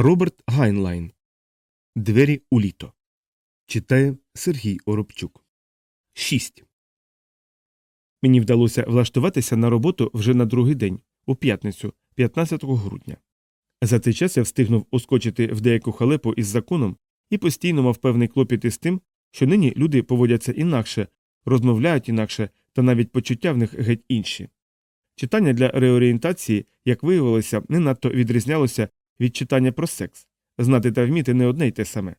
Роберт Гайнлайн. Двері у літо. Читає Сергій Оробчук. 6. Мені вдалося влаштуватися на роботу вже на другий день, у п'ятницю, 15 грудня. За цей час я встигнув ускочити в деяку халепу із законом і постійно мав певний клопіт із тим, що нині люди поводяться інакше, розмовляють інакше, та навіть почуття в них геть інші. Читання для реорієнтації, як виявилося, не надто відрізнялося від читання про секс, знати та вміти не одне й те саме.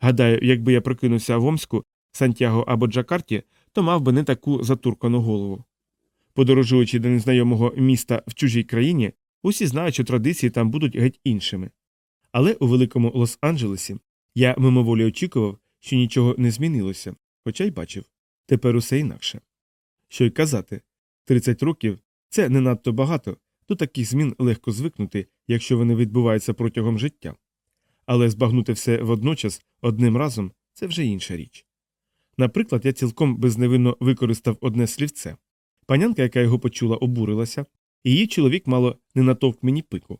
Гадаю, якби я прокинувся в Омську, Сантьяго або Джакарті, то мав би не таку затуркану голову. Подорожуючи до незнайомого міста в чужій країні, усі знають, що традиції там будуть геть іншими. Але у великому Лос-Анджелесі я мимоволі очікував, що нічого не змінилося, хоча й бачив тепер усе інакше. Що й казати 30 років це не надто багато, до таких змін легко звикнути, якщо вони відбуваються протягом життя. Але збагнути все водночас одним разом це вже інша річ. Наприклад, я цілком безневинно використав одне слівце. Панянка, яка його почула, обурилася, і її чоловік мало не натовк мені пику.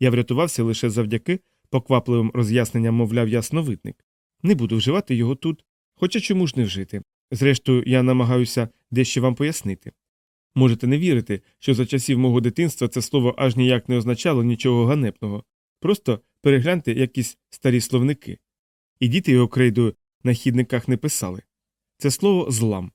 Я врятувався лише завдяки поквапливим роз'ясненням, мовляв, ясновидник. Не буду вживати його тут, хоча чому ж не вжити. Зрештою, я намагаюся дещо вам пояснити. Можете не вірити, що за часів мого дитинства це слово аж ніяк не означало нічого ганебного. Просто перегляньте якісь старі словники. І діти його крейдою на хідниках не писали. Це слово злам.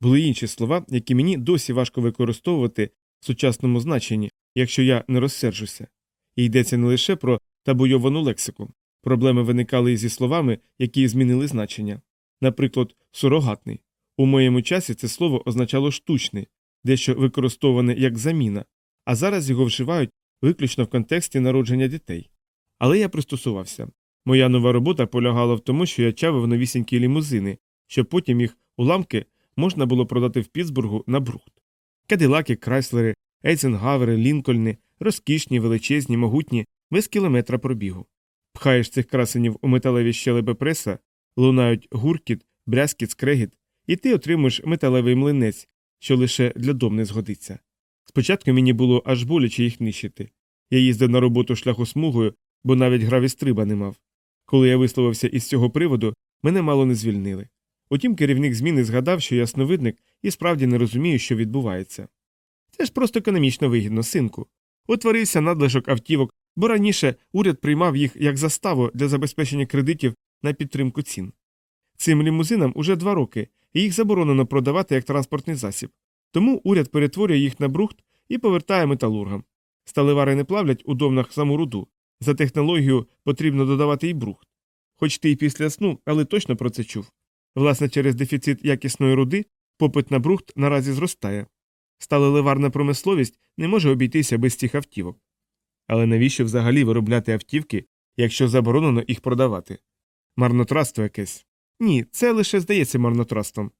Були інші слова, які мені досі важко використовувати в сучасному значенні, якщо я не розсержуся. І йдеться не лише про табуйовану лексику. Проблеми виникали і зі словами, які змінили значення. Наприклад, сурогатний. У моєму часі це слово означало штучний, дещо використоване як заміна, а зараз його вживають виключно в контексті народження дітей. Але я пристосувався. Моя нова робота полягала в тому, що я чавив новісінькі лімузини, щоб потім їх уламки можна було продати в Пітсбургу на брухт. Кадилаки, крайслери, Ейзенгавери, Лінкольни, розкішні, величезні, могутні, без кілометра пробігу. Пхаєш цих красенів у металеві щелепи преса, лунають гуркіт, брязкіт, скрегіт, і ти отримуєш металевий млинець, що лише для дом не згодиться. Спочатку мені було аж боляче їх нищити. Я їздив на роботу шляхосмугою, бо навіть гравістриба не мав. Коли я висловився із цього приводу, мене мало не звільнили. Утім, керівник зміни згадав, що ясновидник і справді не розуміє, що відбувається. Це ж просто економічно вигідно, синку. Утворився надлишок автівок, бо раніше уряд приймав їх як заставу для забезпечення кредитів на підтримку цін. Цим лімузинам уже два роки, і їх заборонено продавати як транспортний засіб. Тому уряд перетворює їх на брухт і повертає металургам. Сталевари не плавлять у домнах саму руду. За технологію потрібно додавати і брухт. Хоч ти й після сну, але точно про це чув. Власне, через дефіцит якісної руди попит на брухт наразі зростає. Сталеливарна промисловість не може обійтися без цих автівок. Але навіщо взагалі виробляти автівки, якщо заборонено їх продавати? Марнотратство якесь. Ні, це лише здається марнотратством.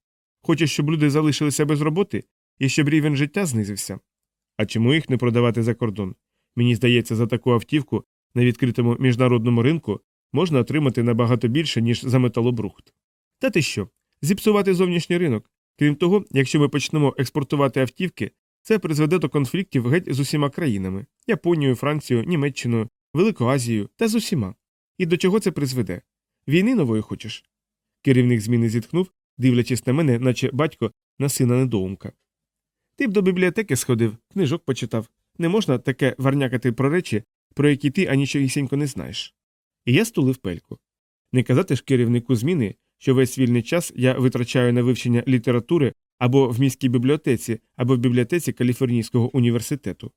Хочеш, щоб люди залишилися без роботи і щоб рівень життя знизився. А чому їх не продавати за кордон? Мені здається, за таку автівку на відкритому міжнародному ринку можна отримати набагато більше, ніж за металобрухт. Та ти що? Зіпсувати зовнішній ринок. Крім того, якщо ми почнемо експортувати автівки, це призведе до конфліктів геть з усіма країнами Японією, Францією, Німеччиною, Великою Азією та з усіма. І до чого це призведе? Війни нової хочеш? Керівник зміни зітхнув, дивлячись на мене, наче батько на сина недоумка. Ти б до бібліотеки сходив, книжок почитав. Не можна таке варнякати про речі, про які ти анічогісінько не знаєш. І я стулив пельку. Не казати ж керівнику зміни, що весь вільний час я витрачаю на вивчення літератури або в міській бібліотеці, або в бібліотеці Каліфорнійського університету.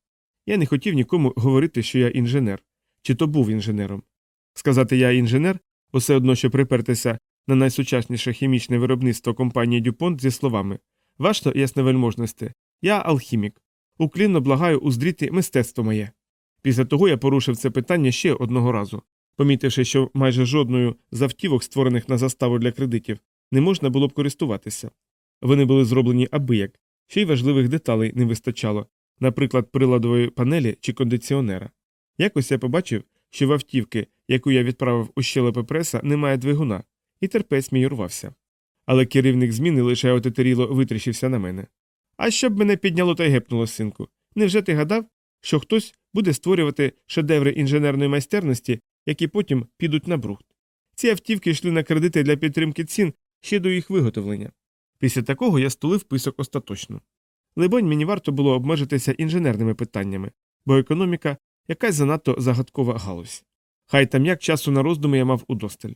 Я не хотів нікому говорити, що я інженер, чи то був інженером. Сказати я інженер усе одно, що припертися на найсучасніше хімічне виробництво компанії Дюпонт зі словами Вашто, ясновельможності, я алхімік. Уклінно благаю уздріти мистецтво моє. Після того я порушив це питання ще одного разу, помітивши, що майже жодною з автівок, створених на заставу для кредитів, не можна було б користуватися. Вони були зроблені абияк, ще й важливих деталей не вистачало, наприклад, приладової панелі чи кондиціонера. Якось я побачив, що в автівки, яку я відправив у щелепи преса, немає двигуна, і терпець мій урвався. Але керівник зміни лише отетеріло витріщився на мене. А щоб мене підняло та й гепнуло, синку. Невже ти гадав, що хтось буде створювати шедеври інженерної майстерності які потім підуть на брухт. Ці автівки йшли на кредити для підтримки цін ще до їх виготовлення. Після такого я стулив писок остаточно. Либонь, мені варто було обмежитися інженерними питаннями, бо економіка якась занадто загадкова галузь. Хай там як часу на роздуми я мав удосталь.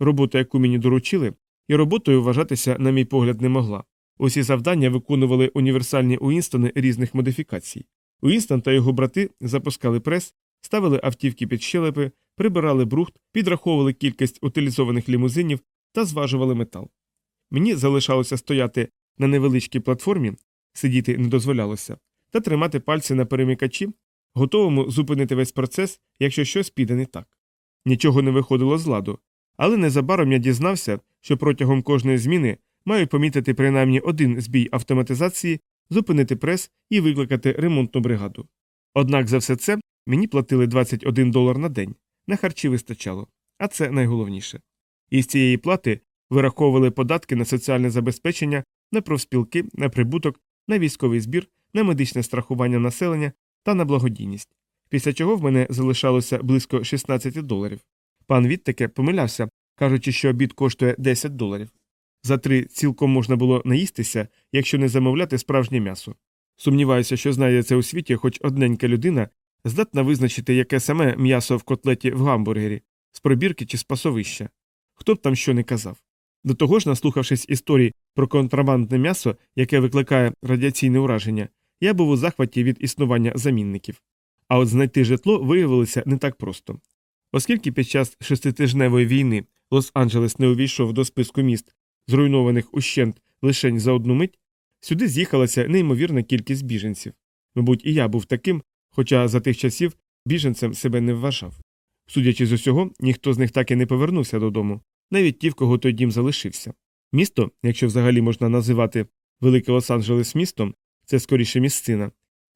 Робота, яку мені доручили, і роботою вважатися, на мій погляд, не могла. Усі завдання виконували універсальні Уінстони різних модифікацій. Уінстон та його брати запускали прес, ставили автівки під щелепи, прибирали брухт, підраховували кількість утилізованих лімузинів та зважували метал. Мені залишалося стояти на невеличкій платформі, сидіти не дозволялося, та тримати пальці на перемикачі, готовому зупинити весь процес, якщо щось піде не так. Нічого не виходило з ладу, але незабаром я дізнався, що протягом кожної зміни маю помітити принаймні один збій автоматизації, зупинити прес і викликати ремонтну бригаду. Однак за все це мені платили 21 долар на день, на харчі вистачало, а це найголовніше. Із цієї плати вираховували податки на соціальне забезпечення, на профспілки, на прибуток, на військовий збір, на медичне страхування населення та на благодійність, після чого в мене залишалося близько 16 доларів. Пан Віттеке помилявся, кажучи, що обід коштує 10 доларів. За три цілком можна було наїстися, якщо не замовляти справжнє м'ясо. Сумніваюся, що знайдеться у світі хоч одненька людина, здатна визначити, яке саме м'ясо в котлеті в гамбургері, з пробірки чи з пасовища. Хто б там що не казав. До того ж, наслухавшись історій про контрабандне м'ясо, яке викликає радіаційне ураження, я був у захваті від існування замінників. А от знайти житло виявилося не так просто. Оскільки під час шеститижневої війни Лос-Анджелес не увійшов до списку міст, зруйнованих ущент лишень за одну мить, сюди з'їхалася неймовірна кількість біженців. Мабуть, і я був таким, хоча за тих часів біженцем себе не вважав. Судячи з усього, ніхто з них так і не повернувся додому, навіть ті, в кого той дім залишився. Місто, якщо взагалі можна називати Великий Лос-Анджелес містом, це скоріше місцина,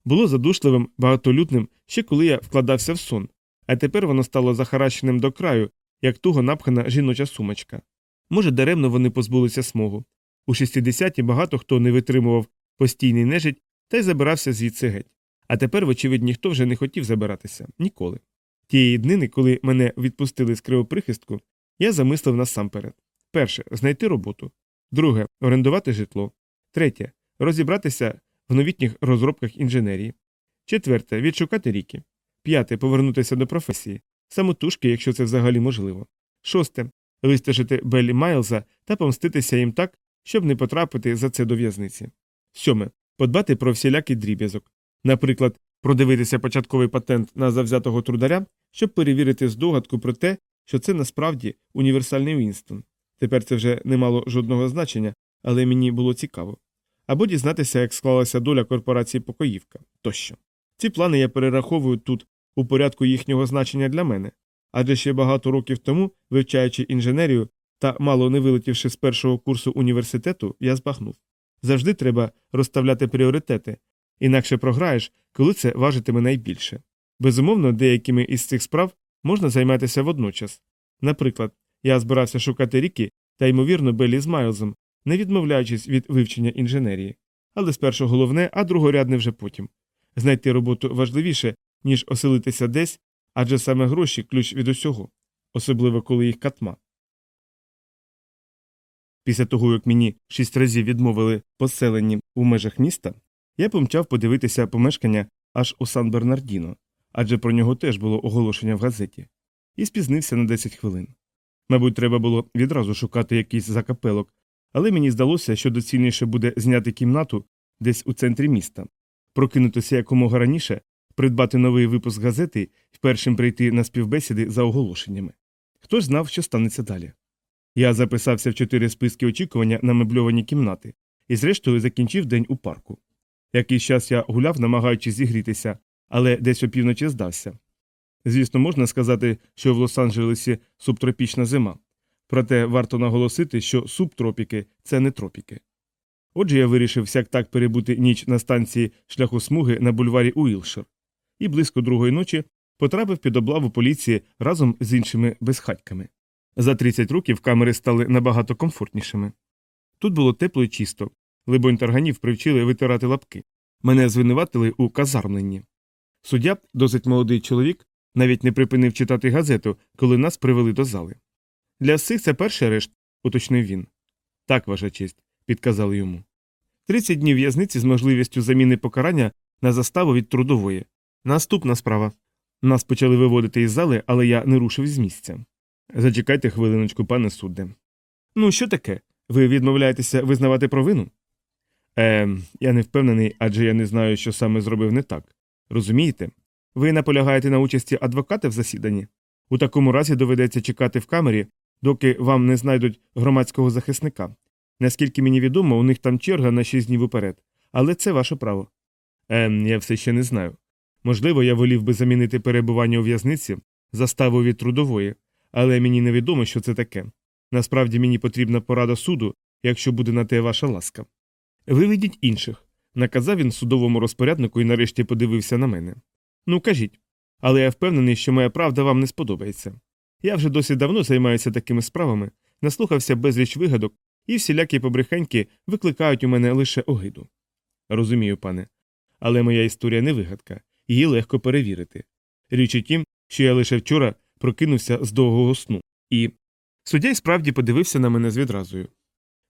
було задушливим, багатолюдним ще коли я вкладався в сон, а тепер воно стало захаращеним до краю, як туго напхана жіноча сумочка. Може, даремно вони позбулися смогу. У 60-ті багато хто не витримував постійний нежить та й забирався звідси геть. А тепер, вочевидь, ніхто вже не хотів забиратися ніколи. Тієї днини, коли мене відпустили з кривоприхистку, я замислив насамперед перше знайти роботу, друге орендувати житло, третє розібратися в новітніх розробках інженерії, четверте відшукати ріки, п'яте повернутися до професії, самотужки, якщо це взагалі можливо, шосте вистежити Беллі Майлза та помститися їм так, щоб не потрапити за це до в'язниці. Сьоме подбати про всілякий дріб'язок, наприклад, продивитися початковий патент на завзятого трударя, щоб перевірити здогадку про те, що це насправді універсальний Вінстон. Тепер це вже не мало жодного значення, але мені було цікаво. Або дізнатися, як склалася доля корпорації Покоївка тощо. Ці плани я перераховую тут у порядку їхнього значення для мене, адже ще багато років тому, вивчаючи інженерію та мало не вилетівши з першого курсу університету, я збагнув. Завжди треба розставляти пріоритети, інакше програєш, коли це важитиме найбільше. Безумовно, деякими із цих справ можна займатися водночас. Наприклад, я збирався шукати ріки та, ймовірно, Беллі з Майлзом, не відмовляючись від вивчення інженерії. Але спершу головне, а другорядне вже потім. Знайти роботу важливіше, ніж оселитися десь, адже саме гроші ключ від усього, особливо коли їх катма. Після того, як мені шість разів відмовили поселенні у межах міста, я помчав подивитися помешкання аж у Сан Бернардіно, адже про нього теж було оголошення в газеті, і спізнився на 10 хвилин. Мабуть, треба було відразу шукати якийсь закапелок, але мені здалося, що доцільніше буде зняти кімнату десь у центрі міста, прокинутися якомога раніше, придбати новий випуск газети і першим прийти на співбесіди за оголошеннями. Хто ж знав, що станеться далі. Я записався в чотири списки очікування на мебльовані кімнати і, зрештою, закінчив день у парку. Якийсь час я гуляв, намагаючись зігрітися, але десь опівночі здався. Звісно, можна сказати, що в Лос-Анджелесі субтропічна зима, проте варто наголосити, що субтропіки це не тропіки. Отже, я вирішив сяк так перебути ніч на станції шляху смуги на бульварі Уілшир, і близько другої ночі потрапив під облаву поліції разом з іншими безхатьками. За 30 років камери стали набагато комфортнішими. Тут було тепло і чисто, либонь тарганів привчили витирати лапки. Мене звинуватили у казармленні. Суддя, досить молодий чоловік, Навіть не припинив читати газету, коли нас привели до зали. Для всіх це перший арешт, уточнив він. Так, ваша честь, підказали йому. 30 днів в'язниці з можливістю заміни покарання на заставу від трудової. Наступна справа. Нас почали виводити із зали, але я не рушив з місця. Зачекайте хвилиночку, пане судде. Ну, що таке? Ви відмовляєтеся визнавати провину? Е, я не впевнений, адже я не знаю, що саме зробив не так. Розумієте? Ви наполягаєте на участі адвоката в засіданні? У такому разі доведеться чекати в камері, доки вам не знайдуть громадського захисника. Наскільки мені відомо, у них там черга на 6 днів уперед, але це ваше право. Ем, я все ще не знаю. Можливо, я волів би замінити перебування у в'язниці заставу від трудової, але мені невідомо, що це таке. Насправді мені потрібна порада суду, якщо буде на те ваша ласка. Виведіть інших, наказав він судовому розпоряднику і нарешті подивився на мене. Ну, кажіть. Але я впевнений, що моя правда вам не сподобається. Я вже досить давно займаюся такими справами, наслухався безліч вигадок, і всілякі побрехеньки викликають у мене лише огиду. Розумію, пане. Але моя історія не вигадка, її легко перевірити. Річ у тім, що я лише вчора прокинувся з довгого сну, і. Суддя й справді подивився на мене з відразою.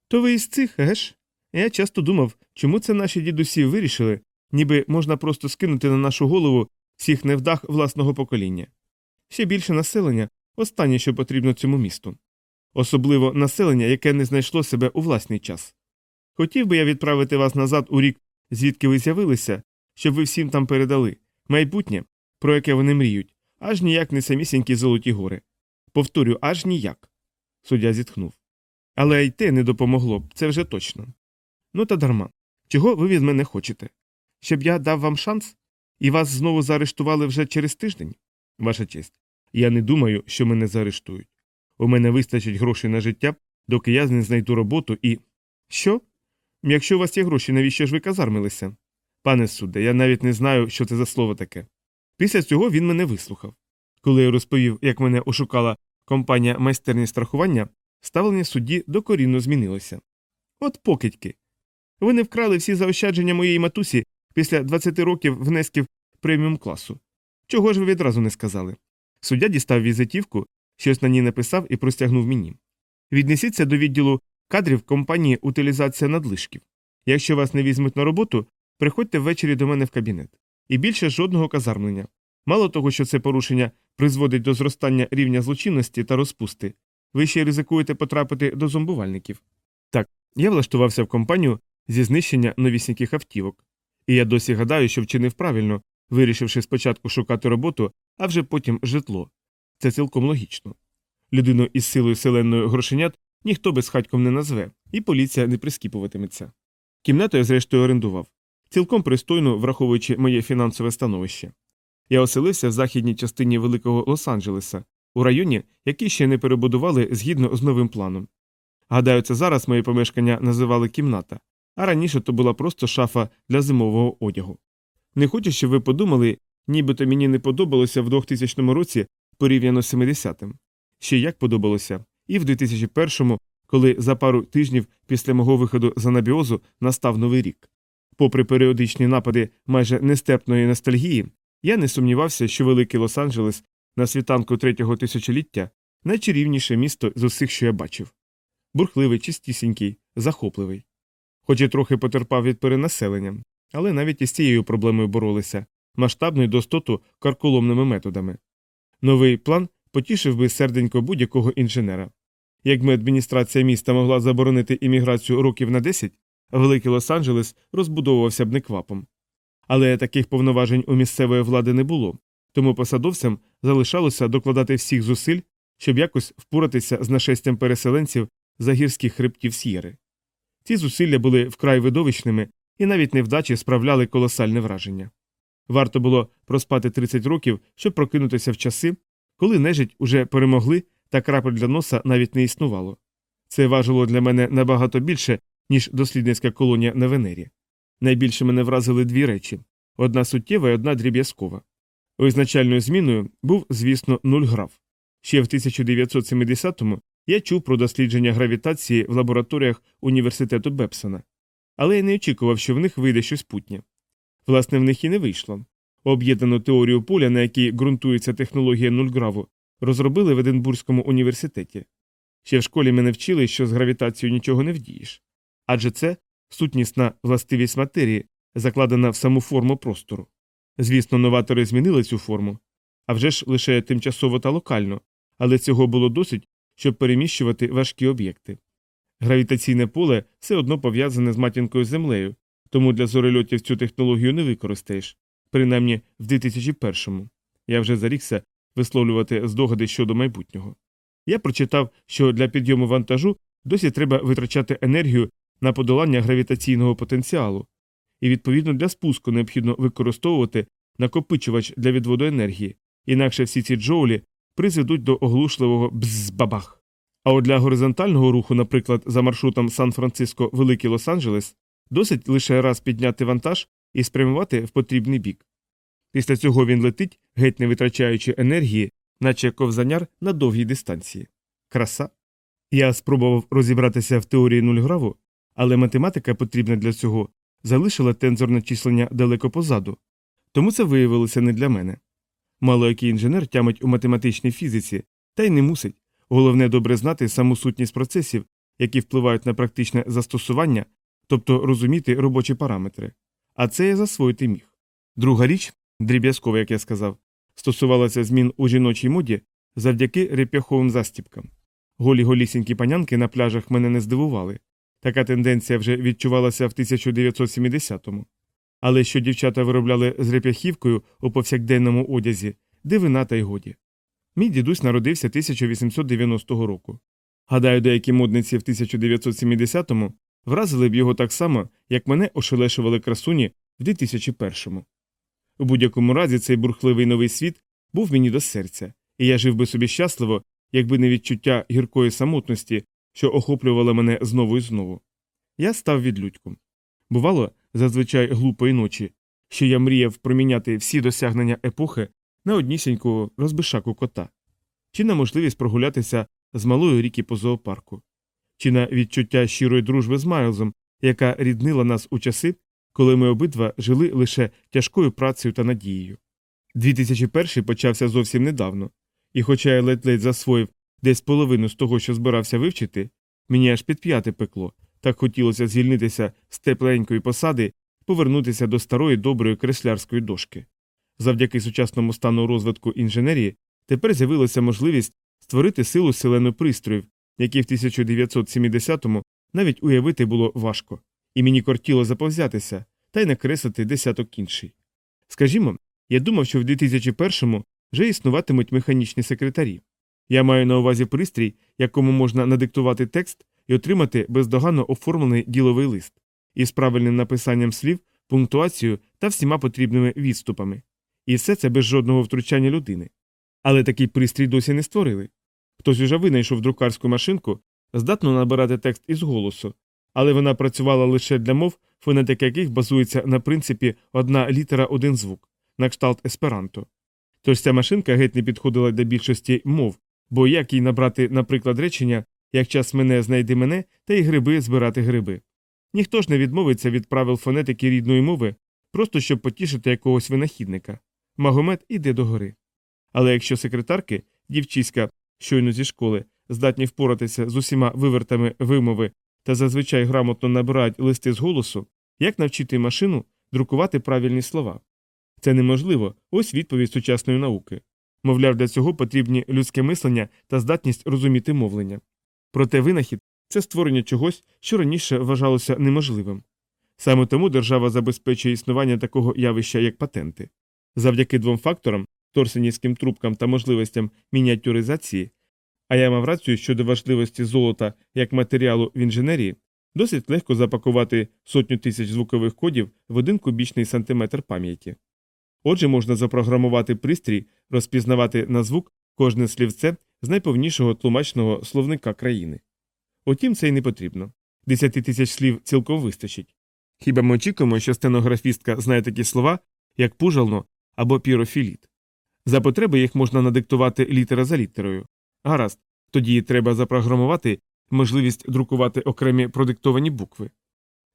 То ви із цих, геш? Я часто думав, чому це наші дідусі вирішили, ніби можна просто скинути на нашу голову всіх невдах власного покоління. Ще більше населення останнє, що потрібно цьому місту. Особливо населення, яке не знайшло себе у власний час. Хотів би я відправити вас назад у рік, звідки ви з'явилися, щоб ви всім там передали майбутнє, про яке вони мріють, аж ніяк не самісінькі золоті гори. Повторю, аж ніяк. Суддя зітхнув. Але й те не допомогло б, це вже точно. Ну та дарма. Чого ви від мене хочете? Щоб я дав вам шанс? І вас знову заарештували вже через тиждень? Ваша честь, я не думаю, що мене заарештують. У мене вистачить грошей на життя, доки я не знайду роботу і. Що? Якщо у вас є гроші, навіщо ж ви казармилися? Пане судде, я навіть не знаю, що це за слово таке. Після цього він мене вислухав. Коли я розповів, як мене ошукала компанія майстерні страхування, ставлення судді докорінно змінилося. От покидьки. Ви не вкрали всі заощадження моєї матусі після 20 років внесків преміум класу. Чого ж ви відразу не сказали? Суддя дістав візитівку, щось на ній написав і простягнув мені. Віднесіться до відділу кадрів компанії утилізація надлишків. Якщо вас не візьмуть на роботу, приходьте ввечері до мене в кабінет. І більше жодного казармлення. Мало того, що це порушення призводить до зростання рівня злочинності та розпусти, ви ще ризикуєте потрапити до зомбувальників. Так, я влаштувався в компанію зі знищення новісіньких автівок. І я досі гадаю, що вчинив правильно, вирішивши спочатку шукати роботу, а вже потім житло. Це цілком логічно. Людину із силою селенної грошенят ніхто безхатьком не назве, і поліція не прискіпуватиметься. Кімнату я, зрештою, орендував, цілком пристойно враховуючи моє фінансове становище. Я оселився в західній частині Великого Лос-Анджелеса, у районі, який ще не перебудували згідно з новим планом. Гадаю, це зараз моє помешкання називали кімната, а раніше то була просто шафа для зимового одягу. Не хочу, щоб ви подумали, нібито мені не подобалося в 2000 році порівняно з 70-м. Ще як подобалося, і в 2001-му, коли за пару тижнів після мого виходу з анабіозу настав новий рік. Попри періодичні напади майже нестепної ностальгії, я не сумнівався, що великий Лос-Анджелес на світанку третього тисячоліття найчарівніше місто з усіх, що я бачив. Бурхливий, чистісінький, захопливий. Хоч і трохи потерпав від перенаселення, але навіть із цією проблемою боролися масштабною достоту карколомними методами. Новий план потішив би серденько будь-якого інженера. Якби адміністрація міста могла заборонити імміграцію років на 10, великий Лос-Анджелес розбудовувався б неквапом. Але таких повноважень у місцевої влади не було, тому посадовцям залишалося докладати всіх зусиль, щоб якось впоратися з нашестям переселенців за гірських хребтів С'єри. Ці зусилля були вкрай видовищними і навіть невдачі справляли колосальне враження. Варто було проспати 30 років, щоб прокинутися в часи, коли нежить уже перемогли та крапель для носа навіть не існувало. Це важило для мене набагато більше, ніж дослідницька колонія на Венері. Найбільше мене вразили дві речі одна суттєва і одна дріб'язкова. Визначальною зміною був, звісно, нуль граф. Ще в 1970-му я чув про дослідження гравітації в лабораторіях університету Бепсона, але я не очікував, що в них вийде щось путнє. Власне, в них і не вийшло. об'єднану теорію поля, на якій ґрунтується технологія нульграву, розробили в Единбурзькому університеті. Ще в школі мене вчили, що з гравітацією нічого не вдієш. Адже це сутнісна властивість матерії, закладена в саму форму простору. Звісно, новатори змінили цю форму, а вже ж лише тимчасово та локально, але цього було досить, щоб переміщувати важкі об'єкти. Гравітаційне поле все одно пов'язане з матінкою землею, тому для зорельотів цю технологію не використаєш, принаймні в 2001-му. Я вже зарікся висловлювати здогади щодо майбутнього. Я прочитав, що для підйому вантажу досі треба витрачати енергію на подолання гравітаційного потенціалу, і відповідно для спуску необхідно використовувати накопичувач для відводу енергії, інакше всі ці джоулі призведуть до оглушливого бзз-бабах. А от для горизонтального руху, наприклад, за маршрутом Сан-Франциско Великий Лос-Анджелес, досить лише раз підняти вантаж і спрямувати в потрібний бік. Після цього він летить, геть не витрачаючи енергії, наче ковзаняр на довгій дистанції. Краса. Я спробував розібратися в теорії нульграву, але математика потрібна для цього залишила тензорне числення далеко позаду, тому це виявилося не для мене. Мало який інженер тямить у математичній фізиці, та й не мусить. Головне добре знати саму сутність процесів, які впливають на практичне застосування, тобто розуміти робочі параметри. А це я засвоїти міг. Друга річ, дріб'язкова, як я сказав, стосувалася змін у жіночій моді завдяки реп'яховим застіпкам. Голі голісінькі панянки на пляжах мене не здивували. Така тенденція вже відчувалася в 1970-му. Але що дівчата виробляли з реп'яхівкою у повсякденному одязі, дивина та й годі. Мій дідусь народився 1890 року. Гадаю, деякі модниці в 1970-му вразили б його так само, як мене ошелешували красуні в 2001-му. У будь-якому разі цей бурхливий новий світ був мені до серця, і я жив би собі щасливо, якби не відчуття гіркої самотності, що охоплювало мене знову і знову. Я став відлюдьком. Бувало, зазвичай глупої ночі, що я мріяв проміняти всі досягнення епохи на однісінького розбишаку кота, чи на можливість прогулятися з малої ріки по зоопарку, чи на відчуття щирої дружби з Майлзом, яка ріднила нас у часи, коли ми обидва жили лише тяжкою працею та надією. 2001 почався зовсім недавно, і, хоча я ледь-ледь засвоїв десь половину з того, що збирався вивчити, мені аж під п'яте пекло, так хотілося звільнитися з тепленької посади повернутися до старої доброї креслярської дошки. Завдяки сучасному стану розвитку інженерії тепер з'явилася можливість створити силу селену пристроїв, які в 1970-му навіть уявити було важко, і мені кортіло заповзятися та й накреслити десяток інший. Скажімо, я думав, що в 2001-му вже існуватимуть механічні секретарі. Я маю на увазі пристрій, якому можна надиктувати текст і отримати бездоганно оформлений діловий лист із правильним написанням слів, пунктуацією та всіма потрібними відступами. І все це без жодного втручання людини. Але такий пристрій досі не створили. Хтось уже винайшов друкарську машинку, здатну набирати текст із голосу, але вона працювала лише для мов, фонетика яких базується на принципі одна літера один звук, на кшталт есперанто. Тож ця машинка геть не підходила для більшості мов, бо як їй набрати, наприклад, речення, як час мене знайди мене, та й гриби збирати гриби. Ніхто ж не відмовиться від правил фонетики рідної мови, просто щоб потішити якогось винахідника. Магомед іде до гори. Але якщо секретарки, дівчиська, щойно зі школи, здатні впоратися з усіма вивертами вимови та зазвичай грамотно набирають листи з голосу, як навчити машину друкувати правильні слова? Це неможливо, ось відповідь сучасної науки. Мовляв, для цього потрібні людське мислення та здатність розуміти мовлення. Проте винахід це створення чогось, що раніше вважалося неможливим. Саме тому держава забезпечує існування такого явища, як патенти. Завдяки двом факторам торсенівським трубкам та можливостям мініатюризації, а я мав рацію щодо важливості золота як матеріалу в інженерії, досить легко запакувати сотню тисяч звукових кодів в один кубічний сантиметр пам'яті. Отже, можна запрограмувати пристрій, розпізнавати на звук кожне слівце з найповнішого тлумачного словника країни. Утім, це й не потрібно. Десяти тисяч слів цілком вистачить. Хіба ми очікуємо, що стенографістка знає такі слова, як пужално або пірофіліт. За потреби їх можна надиктувати літера за літерою. Гаразд, тоді треба запрограмувати можливість друкувати окремі продиктовані букви.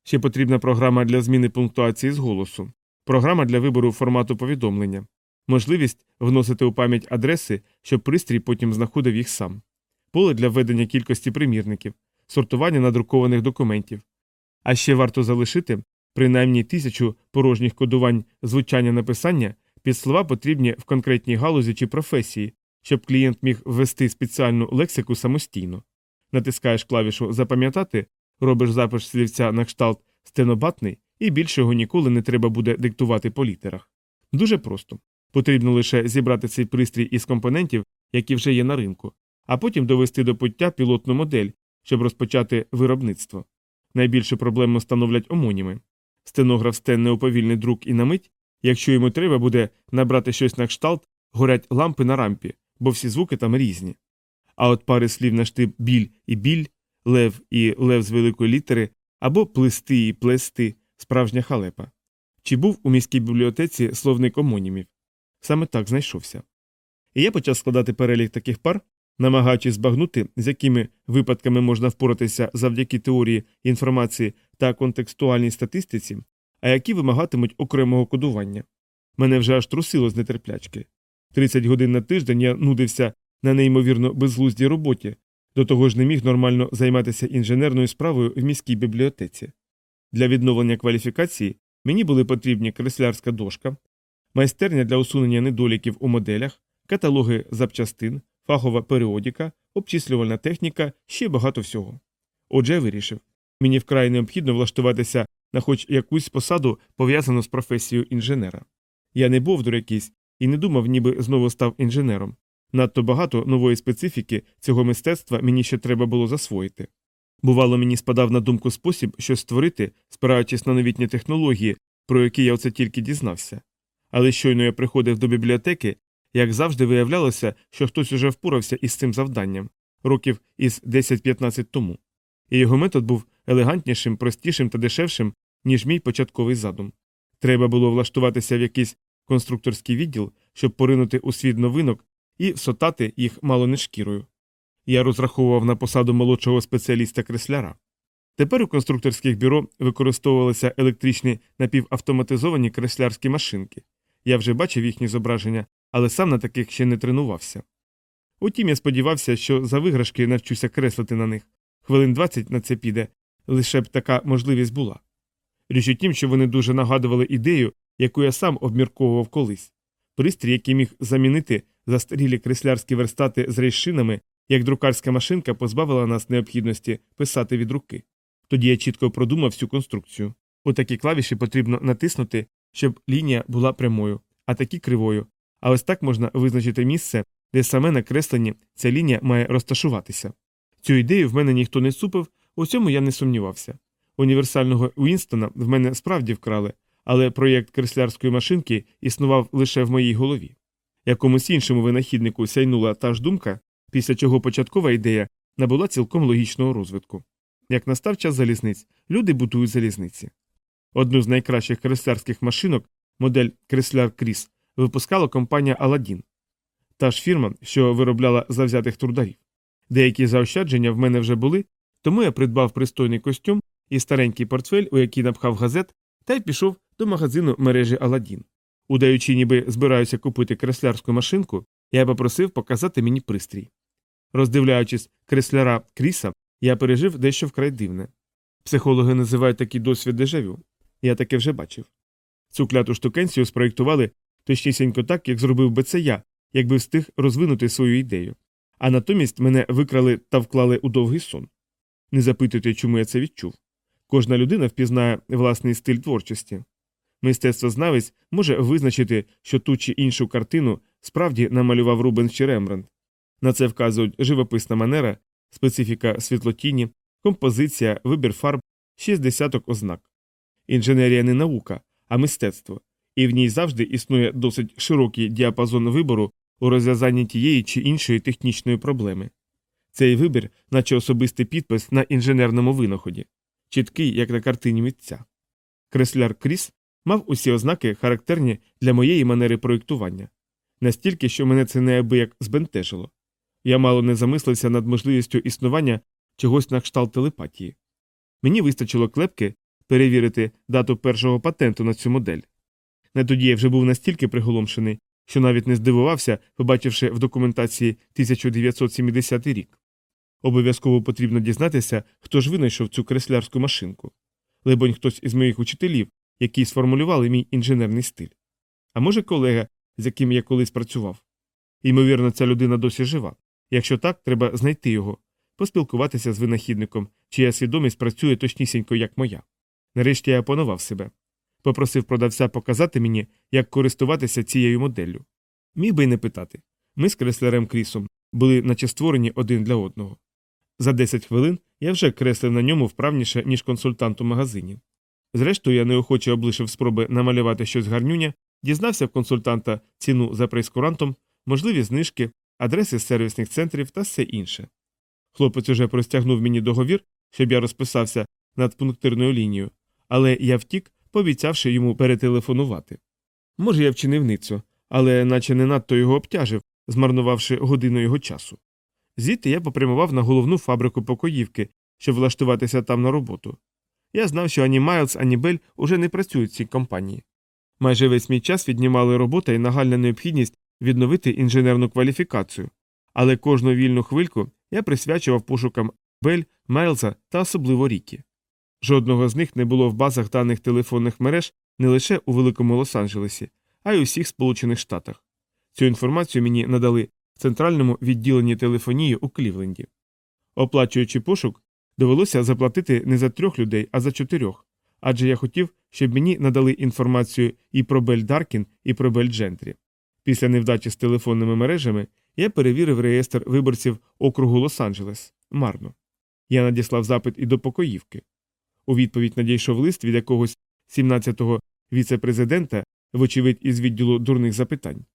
Ще потрібна програма для зміни пунктуації з голосу. Програма для вибору формату повідомлення, можливість вносити у пам'ять адреси, щоб пристрій потім знаходив їх сам, поле для введення кількості примірників, сортування надрукованих документів. А ще варто залишити принаймні тисячу порожніх кодувань звучання написання під слова потрібні в конкретній галузі чи професії, щоб клієнт міг ввести спеціальну лексику самостійно. Натискаєш клавішу Запам'ятати, робиш запис слівця на кшталт стенобатний, і більше його ніколи не треба буде диктувати по літерах. Дуже просто. Потрібно лише зібрати цей пристрій із компонентів, які вже є на ринку, а потім довести до пуття пілотну модель, щоб розпочати виробництво. Найбільшу проблему становлять омоніми. Стенограф стенне уповільний друк і на мить, якщо йому треба буде набрати щось на кшталт, горять лампи на рампі, бо всі звуки там різні. А от пари слів на штип біль і біль, лев і лев з великої літери, або плести і плести справжня халепа. Чи був у міській бібліотеці словник омонімів? Саме так знайшовся. І я почав складати перелік таких пар, намагаючись збагнути, з якими випадками можна впоратися завдяки теорії інформації та контекстуальній статистиці, а які вимагатимуть окремого кодування. Мене вже аж трусило з нетерплячки. 30 годин на тиждень я нудився на неймовірно безглуздій роботі, до того ж не міг нормально займатися інженерною справою в міській бібліотеці. Для відновлення кваліфікації мені були потрібні креслярська дошка, майстерня для усунення недоліків у моделях, каталоги запчастин, фахова періодіка, обчислювальна техніка, ще багато всього. Отже, я вирішив мені вкрай необхідно влаштуватися на хоч якусь посаду, пов'язану з професією інженера. Я не бовдур якийсь і не думав, ніби знову став інженером. Надто багато нової специфіки цього мистецтва мені ще треба було засвоїти. Бувало, мені спадав на думку спосіб щось створити, спираючись на новітні технології, про які я оце тільки дізнався. Але щойно я приходив до бібліотеки, як завжди виявлялося, що хтось уже впорався із цим завданням, років із 10-15 тому. І його метод був елегантнішим, простішим та дешевшим, ніж мій початковий задум. Треба було влаштуватися в якийсь конструкторський відділ, щоб поринути у світ новинок і всотати їх мало не шкірою. Я розраховував на посаду молодшого спеціаліста кресляра. Тепер у конструкторських бюро використовувалися електричні напівавтоматизовані креслярські машинки. Я вже бачив їхні зображення, але сам на таких ще не тренувався. Утім, я сподівався, що за виграшки навчуся креслити на них. Хвилин 20 на це піде, лише б така можливість була. Річ у тім, що вони дуже нагадували ідею, яку я сам обмірковував колись пристрій, який міг замінити застарілі креслярські верстати з рейшинами, як друкарська машинка позбавила нас необхідності писати від руки. Тоді я чітко продумав всю конструкцію. У такі клавіші потрібно натиснути, щоб лінія була прямою, а такі кривою. А ось так можна визначити місце, де саме на кресленні ця лінія має розташуватися. Цю ідею в мене ніхто не супив, у цьому я не сумнівався. Універсального Уінстона в мене справді вкрали, але проєкт креслярської машинки існував лише в моїй голові. Якомусь іншому винахіднику сяйнула та ж думка, після чого початкова ідея набула цілком логічного розвитку. Як настав час залізниць, люди будують залізниці. Одну з найкращих креслярських машинок, модель Кресляр Кріс, випускала компанія Аладдін. Та ж фірма, що виробляла завзятих трударів. Деякі заощадження в мене вже були, тому я придбав пристойний костюм і старенький портфель, у який напхав газет, та й пішов до магазину мережі Аладдін. Удаючи, ніби збираюся купити креслярську машинку, я попросив показати мені пристрій. Роздивляючись кресляра Кріса, я пережив дещо вкрай дивне. Психологи називають такий досвід дежавю. Я таке вже бачив. Цю кляту штукенцію спроєктували точнісінько так, як зробив би це я, якби встиг розвинути свою ідею. А натомість мене викрали та вклали у довгий сон. Не запитуйте, чому я це відчув. Кожна людина впізнає власний стиль творчості. Мистецтвознавець може визначити, що ту чи іншу картину справді намалював Рубенс чи Рембрандт. На це вказують живописна манера, специфіка світлотіні, композиція, вибір фарб, шість десяток ознак. Інженерія не наука, а мистецтво, і в ній завжди існує досить широкий діапазон вибору у розв'язанні тієї чи іншої технічної проблеми. Цей вибір, наче особистий підпис на інженерному винаході, чіткий, як на картині митця. Кресляр Кріс мав усі ознаки, характерні для моєї манери проєктування, настільки, що мене це неабияк збентежило. Я мало не замислився над можливістю існування чогось на кшталт телепатії. Мені вистачило клепки перевірити дату першого патенту на цю модель. Не тоді я вже був настільки приголомшений, що навіть не здивувався, побачивши в документації 1970 рік. Обов'язково потрібно дізнатися, хто ж винайшов цю креслярську машинку. Либонь, хтось із моїх учителів, які сформулювали мій інженерний стиль. А може, колега, з яким я колись працював. Ймовірно, ця людина досі жива. Якщо так, треба знайти його, поспілкуватися з винахідником, чия свідомість працює точнісінько, як моя. Нарешті я опанував себе. Попросив продавця показати мені, як користуватися цією моделлю. Міг би й не питати. Ми з креслярем Крісом були наче створені один для одного. За 10 хвилин я вже креслив на ньому вправніше, ніж консультант у магазині. Зрештою, я неохоче облишив спроби намалювати щось гарнюня, дізнався в консультанта ціну за прейскурантом, можливі знижки, адреси сервісних центрів та все інше. Хлопець уже простягнув мені договір, щоб я розписався над пунктирною лінією, але я втік, пообіцявши йому перетелефонувати. Може, я вчинив ницю, але наче не надто його обтяжив, змарнувавши годину його часу. Звідти я попрямував на головну фабрику покоївки, щоб влаштуватися там на роботу. Я знав, що ані Майлз, ані Бель уже не працюють в цій компанії. Майже весь мій час віднімали робота і нагальна необхідність відновити інженерну кваліфікацію, але кожну вільну хвильку я присвячував пошукам Бель, Майлза та особливо Рікі. Жодного з них не було в базах даних телефонних мереж не лише у Великому Лос-Анджелесі, а й у всіх Сполучених Штатах. Цю інформацію мені надали в центральному відділенні телефонії у Клівленді. Оплачуючи пошук, довелося заплатити не за трьох людей, а за чотирьох, адже я хотів, щоб мені надали інформацію і про Бель Даркін, і про Бель Джентрі. Після невдачі з телефонними мережами я перевірив реєстр виборців округу Лос-Анджелес марно. Я надіслав запит і до покоївки. У відповідь надійшов лист від якогось 17-го віце-президента, вочевидь із відділу дурних запитань.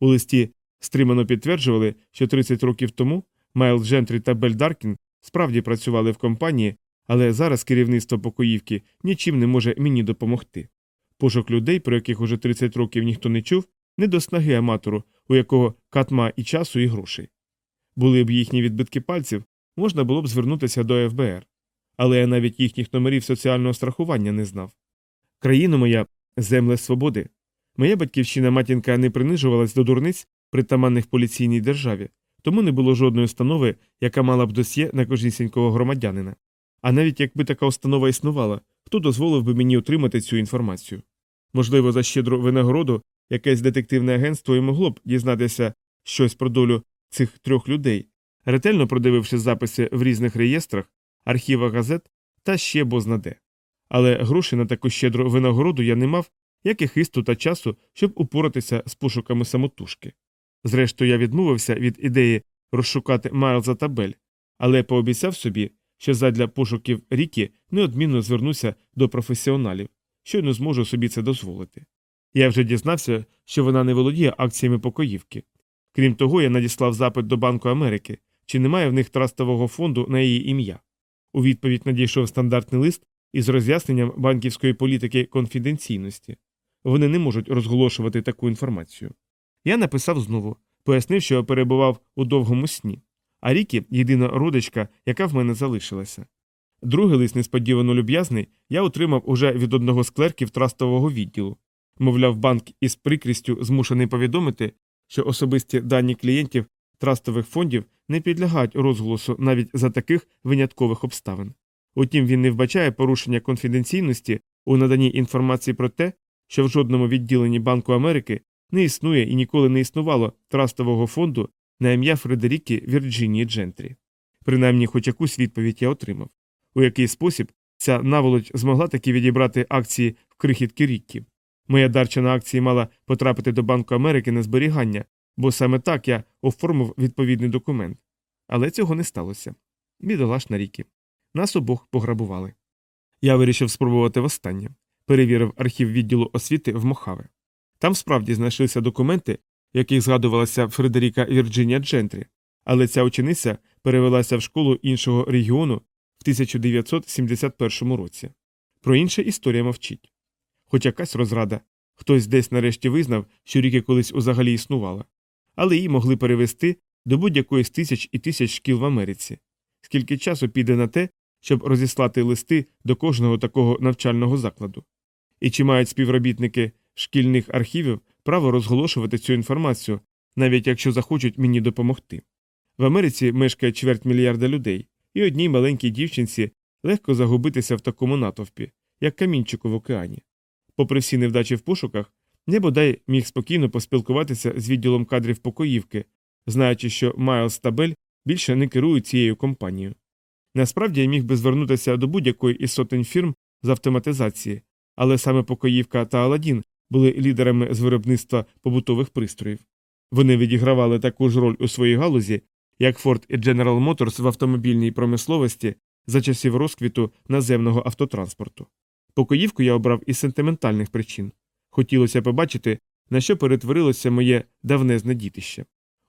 У листі стримано підтверджували, що 30 років тому Майлз Джентрі та Бель Даркін справді працювали в компанії, але зараз керівництво покоївки нічим не може мені допомогти. Пошук людей, про яких уже 30 років ніхто не чув, не до снаги аматору, у якого катма і часу, і грошей. Були б їхні відбитки пальців, можна було б звернутися до ФБР. Але я навіть їхніх номерів соціального страхування не знав. Країна моя земле свободи. Моя батьківщина матінка не принижувалась до дурниць, притаманних поліційній державі, тому не було жодної установи, яка мала б досьє на кожнісінького громадянина. А навіть якби така установа існувала, хто дозволив би мені отримати цю інформацію? Можливо, за щедру винагороду якесь детективне агентство і могло б дізнатися щось про долю цих трьох людей, ретельно продививши записи в різних реєстрах, архівах газет та ще бознаде. Але грошей на таку щедру винагороду я не мав, як і хисту та часу, щоб упоратися з пошуками самотужки. Зрештою, я відмовився від ідеї розшукати Майлза та Бель, але пообіцяв собі, що задля пошуків Рікі неодмінно звернуся до професіоналів, що й не зможу собі це дозволити. Я вже дізнався, що вона не володіє акціями покоївки. Крім того, я надіслав запит до Банку Америки, чи немає в них трастового фонду на її ім'я. У відповідь надійшов стандартний лист із роз'ясненням банківської політики конфіденційності. Вони не можуть розголошувати таку інформацію. Я написав знову, пояснив, що я перебував у довгому сні, а Рікі єдина родичка, яка в мене залишилася. Другий лист несподівано люб'язний я отримав уже від одного з клерків трастового відділу. Мовляв, банк із прикрістю змушений повідомити, що особисті дані клієнтів трастових фондів не підлягають розголосу навіть за таких виняткових обставин. Утім, він не вбачає порушення конфіденційності у наданні інформації про те, що в жодному відділенні Банку Америки не існує і ніколи не існувало трастового фонду на ім'я Фредеріки Вірджинії Джентрі. Принаймні, хоч якусь відповідь я отримав, у який спосіб ця наволоч змогла таки відібрати акції в крихітки Ріккі. Моя дарча на акції мала потрапити до Банку Америки на зберігання, бо саме так я оформив відповідний документ. Але цього не сталося. Бідолаш на ріки. Нас обох пограбували. Я вирішив спробувати востаннє. Перевірив архів відділу освіти в Мохаве. Там справді знайшлися документи, яких згадувалася Фредеріка Вірджинія Джентрі, але ця учениця перевелася в школу іншого регіону в 1971 році. Про інше історія мовчить. Хоч якась розрада, хтось десь нарешті визнав, що ріки колись взагалі існувала, але її могли перевести до будь-якої з тисяч і тисяч шкіл в Америці. Скільки часу піде на те, щоб розіслати листи до кожного такого навчального закладу? І чи мають співробітники шкільних архівів право розголошувати цю інформацію, навіть якщо захочуть мені допомогти. В Америці мешкає чверть мільярда людей, і одній маленькій дівчинці легко загубитися в такому натовпі, як камінчику в океані. Попри всі невдачі в пошуках, я бодай міг спокійно поспілкуватися з відділом кадрів покоївки, знаючи, що Майлз та Бель більше не керують цією компанією. Насправді я міг би звернутися до будь-якої із сотень фірм з автоматизації, але саме покоївка та Аладдін були лідерами з виробництва побутових пристроїв. Вони відігравали таку ж роль у своїй галузі, як Ford і General Motors в автомобільній промисловості за часів розквіту наземного автотранспорту. Покоївку я обрав із сентиментальних причин. Хотілося побачити, на що перетворилося моє давнезне дітище.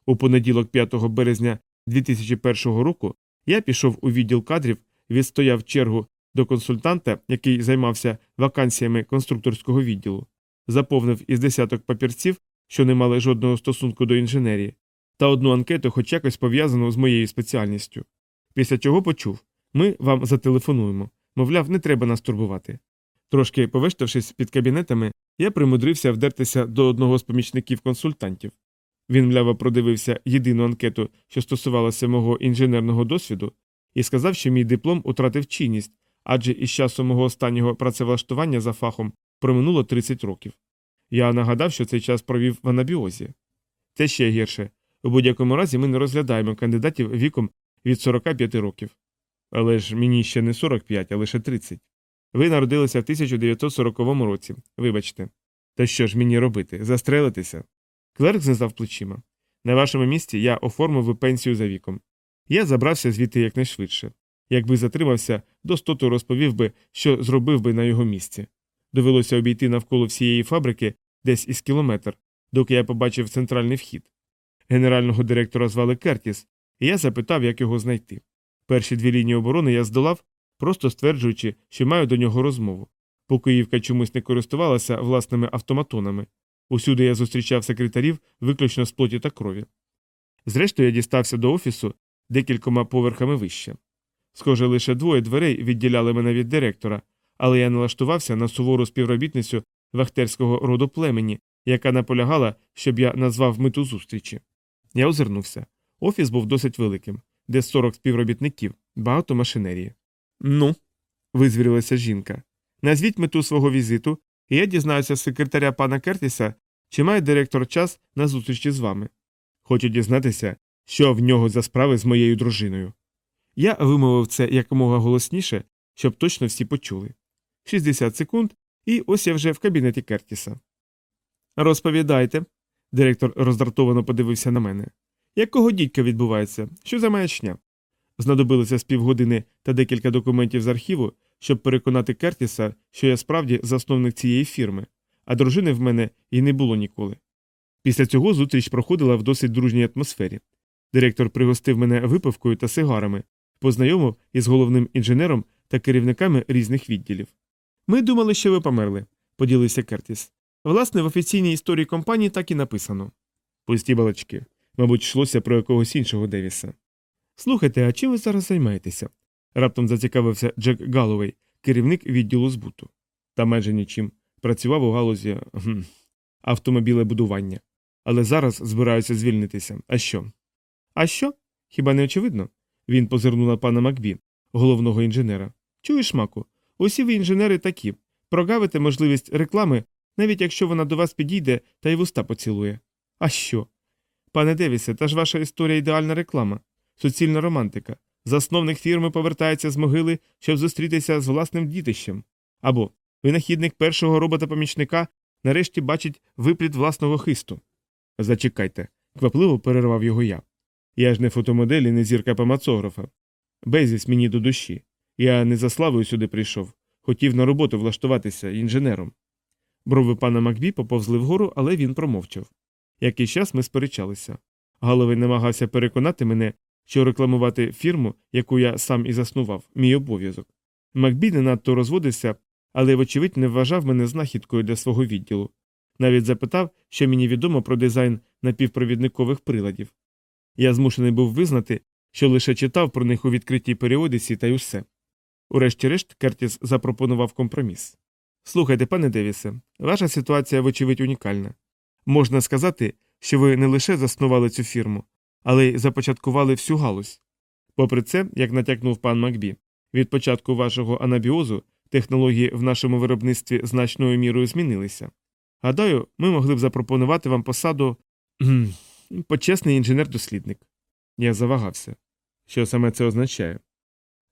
У понеділок 5 березня 2001 року я пішов у відділ кадрів, відстояв чергу до консультанта, який займався вакансіями конструкторського відділу, заповнив із десяток папірців, що не мали жодного стосунку до інженерії, та одну анкету, хоч якось пов'язану з моєю спеціальністю. Після чого почув ми вам зателефонуємо, мовляв, не треба нас турбувати. Трошки повештавшись під кабінетами, я примудрився вдертися до одного з помічників консультантів. Він мляво продивився єдину анкету, що стосувалася мого інженерного досвіду, і сказав, що мій диплом утратив чинність, адже із часу мого останнього працевлаштування за фахом проминуло 30 років. Я нагадав, що цей час провів в анабіозі. Це ще гірше. У будь-якому разі ми не розглядаємо кандидатів віком від 45 років. Але ж мені ще не 45, а лише 30. Ви народилися в 1940 році. Вибачте. Та що ж мені робити? Застрелитися? Клерк знизав плечима. На вашому місці я оформив пенсію за віком. Я забрався звідти якнайшвидше. Якби затримався, достоту розповів би, що зробив би на його місці. Довелося обійти навколо всієї фабрики десь із кілометр, доки я побачив центральний вхід. Генерального директора звали Кертіс, і я запитав, як його знайти. Перші дві лінії оборони я здолав, просто стверджуючи, що маю до нього розмову. Покоївка чомусь не користувалася власними автоматонами. Усюди я зустрічав секретарів виключно з плоті та крові. Зрештою, я дістався до офісу декількома поверхами вище. Схоже, лише двоє дверей відділяли мене від директора, але я налаштувався на сувору співробітницю вахтерського роду племені, яка наполягала, щоб я назвав мету зустрічі. Я озирнувся. Офіс був досить великим, де 40 співробітників, багато машинерії. Ну, визвірилася жінка. Назвіть мету свого візиту, і я дізнаюся з секретаря пана Кертіса, чи має директор час на зустрічі з вами. Хочу дізнатися, що в нього за справи з моєю дружиною. Я вимовив це якомога голосніше, щоб точно всі почули. 60 секунд, і ось я вже в кабінеті Кертіса. Розповідайте. Директор роздратовано подивився на мене. Якого дідька відбувається? Що за маячня? Знадобилося з півгодини та декілька документів з архіву, щоб переконати Кертіса, що я справді засновник цієї фірми, а дружини в мене і не було ніколи. Після цього зустріч проходила в досить дружній атмосфері. Директор пригостив мене випивкою та сигарами, познайомив із головним інженером та керівниками різних відділів. Ми думали, що ви померли, поділився Кертіс. Власне, в офіційній історії компанії так і написано. Пусті балачки. Мабуть, йшлося про якогось іншого Девіса. Слухайте, а чим ви зараз займаєтеся? раптом зацікавився Джек Галловей, керівник відділу збуту. Та майже нічим. Працював у галузі гм, автомобілебудування. Але зараз збираюся звільнитися. А що? А що? Хіба не очевидно? Він позирнув на пана Макбі, головного інженера. Чуєш, Маку, усі ви інженери такі. Прогавите можливість реклами, навіть якщо вона до вас підійде та й вуста поцілує. А що? Пане Девісе, та ж ваша історія ідеальна реклама, суцільна романтика. Засновник фірми повертається з могили, щоб зустрітися з власним дітищем. Або винахідник першого робота-помічника нарешті бачить випліт власного хисту. Зачекайте, квапливо перервав його я. Я ж не фотомодель і не зірка помацографа. Безіс мені до душі. Я не за славою сюди прийшов, хотів на роботу влаштуватися інженером. Брови пана Макбі поповзли вгору, але він промовчав. Який час ми сперечалися. Галовий намагався переконати мене, що рекламувати фірму, яку я сам і заснував, мій обов'язок. Макбі не надто розводився, але, вочевидь, не вважав мене знахідкою для свого відділу. Навіть запитав, що мені відомо про дизайн напівпровідникових приладів. Я змушений був визнати, що лише читав про них у відкритій періодиці та й усе. Урешті-решт, Кертіс запропонував компроміс. Слухайте, пане Девісе, ваша ситуація, вочевидь, унікальна. Можна сказати, що ви не лише заснували цю фірму, але й започаткували всю галузь. Попри це, як натякнув пан Макбі, від початку вашого анабіозу технології в нашому виробництві значною мірою змінилися. Гадаю, ми могли б запропонувати вам посаду почесний інженер-дослідник. Я завагався. Що саме це означає?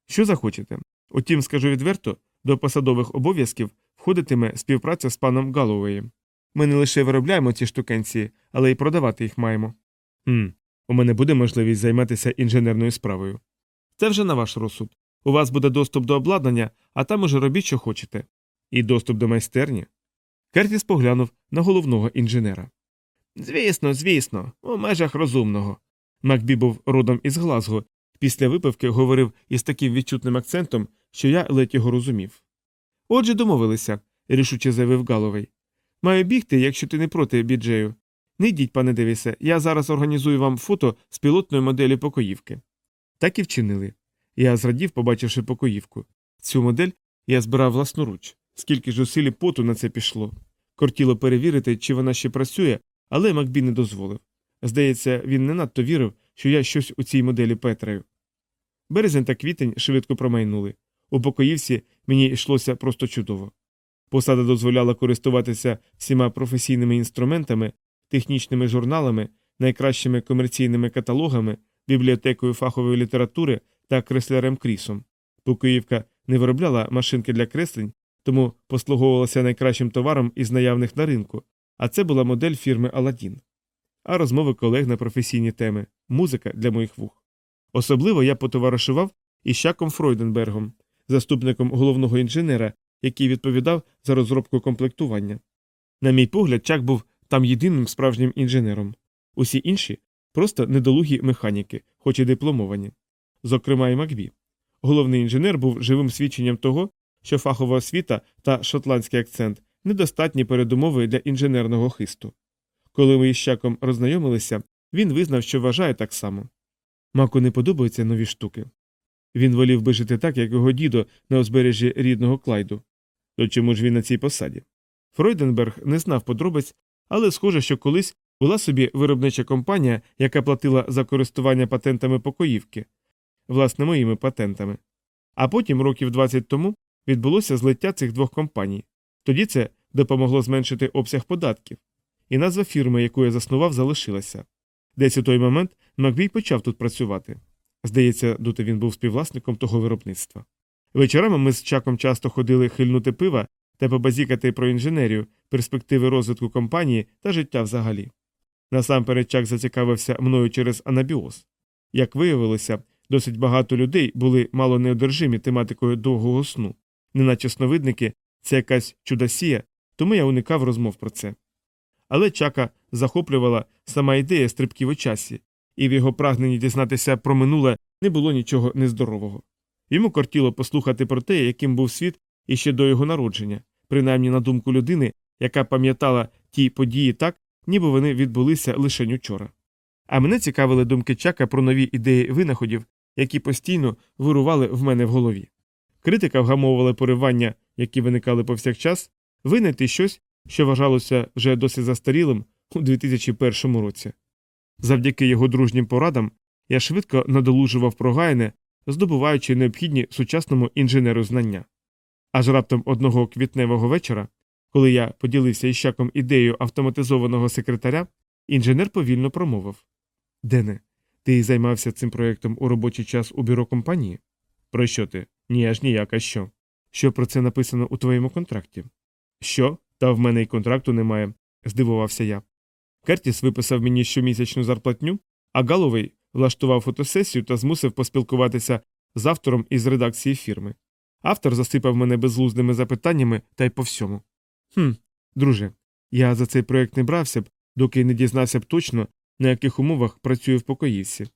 Що захочете? Утім, скажу відверто, до посадових обов'язків входитиме співпраця з паном Галлоуеєм. Ми не лише виробляємо ці штукенції, але й продавати їх маємо. Хм, у мене буде можливість займатися інженерною справою. Це вже на ваш розсуд. У вас буде доступ до обладнання, а там уже робіть, що хочете. І доступ до майстерні. Кертіс поглянув на головного інженера. Звісно, звісно, у межах розумного. Макбі був родом із Глазго, після випивки говорив із таким відчутним акцентом, що я ледь його розумів. Отже, домовилися, рішуче заявив Галовей. Маю бігти, якщо ти не проти, біджею. Не йдіть, пане Девісе, я зараз організую вам фото з пілотної моделі покоївки. Так і вчинили. Я зрадів, побачивши покоївку. Цю модель я збирав власноруч, скільки ж зусиль і поту на це пішло. Кортіло перевірити, чи вона ще працює, але Макбі не дозволив. Здається, він не надто вірив, що я щось у цій моделі петраю. Березень та квітень швидко промайнули. У покоївці мені йшлося просто чудово. Посада дозволяла користуватися всіма професійними інструментами, технічними журналами, найкращими комерційними каталогами, бібліотекою фахової літератури та креслярем крісом. Покоївка не виробляла машинки для креслень, тому послуговувалася найкращим товаром із наявних на ринку, а це була модель фірми Аладдін. А розмови колег на професійні теми музика для моїх вух. Особливо я потоваришував із Щаком Фройденбергом, заступником головного інженера, який відповідав за розробку комплектування. На мій погляд, Чак був там єдиним справжнім інженером. Усі інші просто недолугі механіки, хоч і дипломовані. Зокрема, і Макбі. Головний інженер був живим свідченням того, що фахова освіта та шотландський акцент недостатні передумови для інженерного хисту. Коли ми із Щаком роззнайомилися, він визнав, що вважає так само. Маку не подобаються нові штуки. Він волів би жити так, як його дідо на узбережжі рідного клайду. То чому ж він на цій посаді? Фройденберг не знав подробиць, але схоже, що колись була собі виробнича компанія, яка платила за користування патентами покоївки, власне, моїми патентами. А потім, років 20 тому, відбулося злиття цих двох компаній. Тоді це допомогло зменшити обсяг податків, і назва фірми, яку я заснував, залишилася. Десь у той момент Макбій почав тут працювати. Здається, доти він був співвласником того виробництва. Вечорами ми з чаком часто ходили хильнути пива та побазікати про інженерію, перспективи розвитку компанії та життя взагалі. Насамперед чак зацікавився мною через анабіоз. Як виявилося, досить багато людей були мало неодержимі тематикою довгого сну, неначе сновидники це якась чудосія, тому я уникав розмов про це. Але чака захоплювала сама ідея стрибків у часі, і в його прагненні дізнатися про минуле не було нічого нездорового. Йому кортіло послухати про те, яким був світ іще до його народження, принаймні на думку людини, яка пам'ятала ті події так, ніби вони відбулися лише учора. А мене цікавили думки чака про нові ідеї винаходів, які постійно вирували в мене в голові. Критика вгамовувала поривання, які виникали повсякчас, винайти щось, що вважалося вже досить застарілим у 2001 році. Завдяки його дружнім порадам я швидко надолужував прогаяне, здобуваючи необхідні сучасному інженеру знання. Аж раптом одного квітневого вечора, коли я поділився із щаком ідеєю автоматизованого секретаря, інженер повільно промовив Дене, ти займався цим проєктом у робочий час у бюро компанії? Про що ти? Ні, аж ніяк, а що? Що про це написано у твоєму контракті? Що? Та в мене й контракту немає, здивувався я. Кертіс виписав мені щомісячну зарплатню, а Галовий влаштував фотосесію та змусив поспілкуватися з автором із редакції фірми. Автор засипав мене безглуздими запитаннями та й по всьому. Хм, друже, я за цей проект не брався б, доки не дізнався б точно, на яких умовах працюю в покоївці.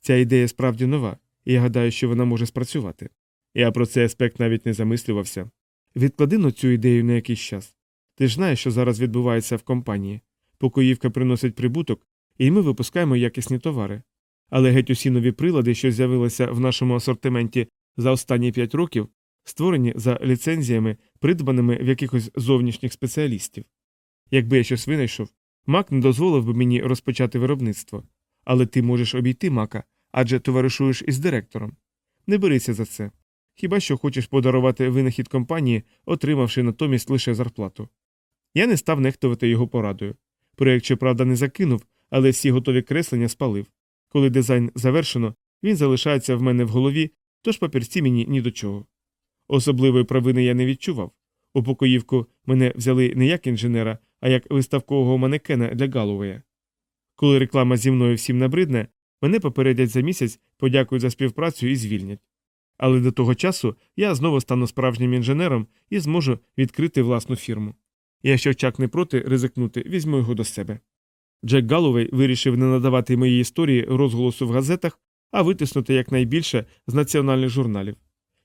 Ця ідея справді нова, і я гадаю, що вона може спрацювати. Я про цей аспект навіть не замислювався. Відклади на цю ідею на якийсь час. Ти ж знаєш, що зараз відбувається в компанії. Покоївка приносить прибуток, і ми випускаємо якісні товари. Але геть усі нові прилади, що з'явилися в нашому асортименті за останні п'ять років, створені за ліцензіями, придбаними в якихось зовнішніх спеціалістів. Якби я щось винайшов, Мак не дозволив би мені розпочати виробництво. Але ти можеш обійти мака, адже товаришуєш із директором. Не берися за це. Хіба що хочеш подарувати винахід компанії, отримавши натомість лише зарплату. Я не став нехтувати його порадою. Проєкт, щоправда, не закинув, але всі готові креслення спалив. Коли дизайн завершено, він залишається в мене в голові, тож папірці мені ні до чого. Особливої провини я не відчував. У покоївку мене взяли не як інженера, а як виставкового манекена для Галувея. Коли реклама зі мною всім набридне, мене попередять за місяць, подякують за співпрацю і звільнять. Але до того часу я знову стану справжнім інженером і зможу відкрити власну фірму. Якщо Чак не проти ризикнути, візьму його до себе. Джек Галловей вирішив не надавати моїй історії розголосу в газетах, а витиснути якнайбільше з національних журналів.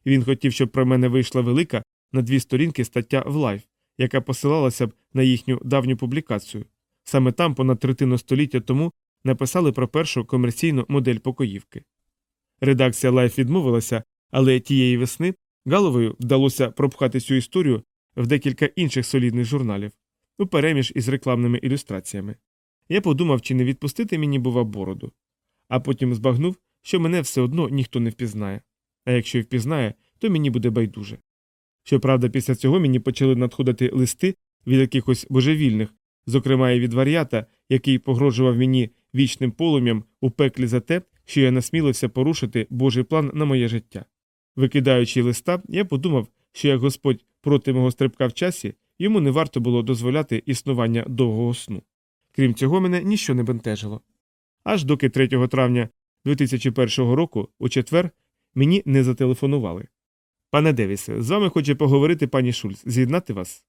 Він хотів, щоб про мене вийшла велика на дві сторінки стаття в Life, яка посилалася б на їхню давню публікацію. Саме там, понад третину століття тому, написали про першу комерційну модель покоївки. Редакція Life відмовилася, але тієї весни Галовою вдалося пропхати цю історію в декілька інших солідних журналів, у переміж із рекламними ілюстраціями. Я подумав, чи не відпустити мені, бува, бороду, а потім збагнув, що мене все одно ніхто не впізнає, а якщо впізнає, то мені буде байдуже. Щоправда, після цього мені почали надходити листи від якихось божевільних, зокрема і від варіата, який погрожував мені вічним полум'ям у пеклі за те, що я насмілився порушити Божий план на моє життя. Викидаючи листа, я подумав, що як Господь проти мого стрибка в часі, йому не варто було дозволяти існування довгого сну. Крім цього, мене ніщо не бентежило. Аж доки 3 травня 2001 року, у четвер, мені не зателефонували. Пане Девісе, з вами хоче поговорити пані Шульц. З'єднати вас?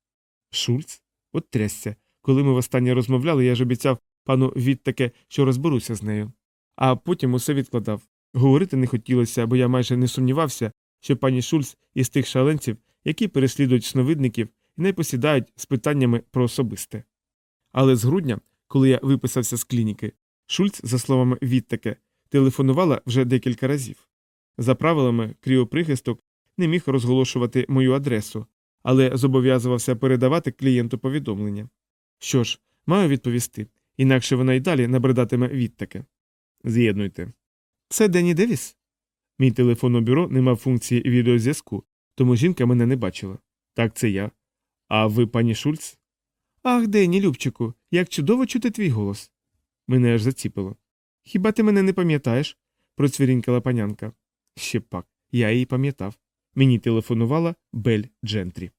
Шульц? От трясся. Коли ми востаннє розмовляли, я ж обіцяв пану Відтаке, що розберуся з нею. А потім усе відкладав. Говорити не хотілося, бо я майже не сумнівався, що пані Шульц із тих шаленців, які переслідують сновидників не посідають з питаннями про особисте. Але з грудня, коли я виписався з клініки, Шульц, за словами Відтаке, телефонувала вже декілька разів. За правилами, кріоприхисток не міг розголошувати мою адресу, але зобов'язувався передавати клієнту повідомлення. Що ж, маю відповісти, інакше вона й далі набридатиме відтаке. З'єднуйте. Це Денні Девіс? Мій телефон у бюро не мав функції відеозв'язку, тому жінка мене не бачила. Так, це я. А ви, пані Шульц? Ах, Денні, Любчику, як чудово чути твій голос. Мене аж заціпило. Хіба ти мене не пам'ятаєш? процвірінькала панянка. Ще пак, я її пам'ятав. Мені телефонувала Бель Джентрі.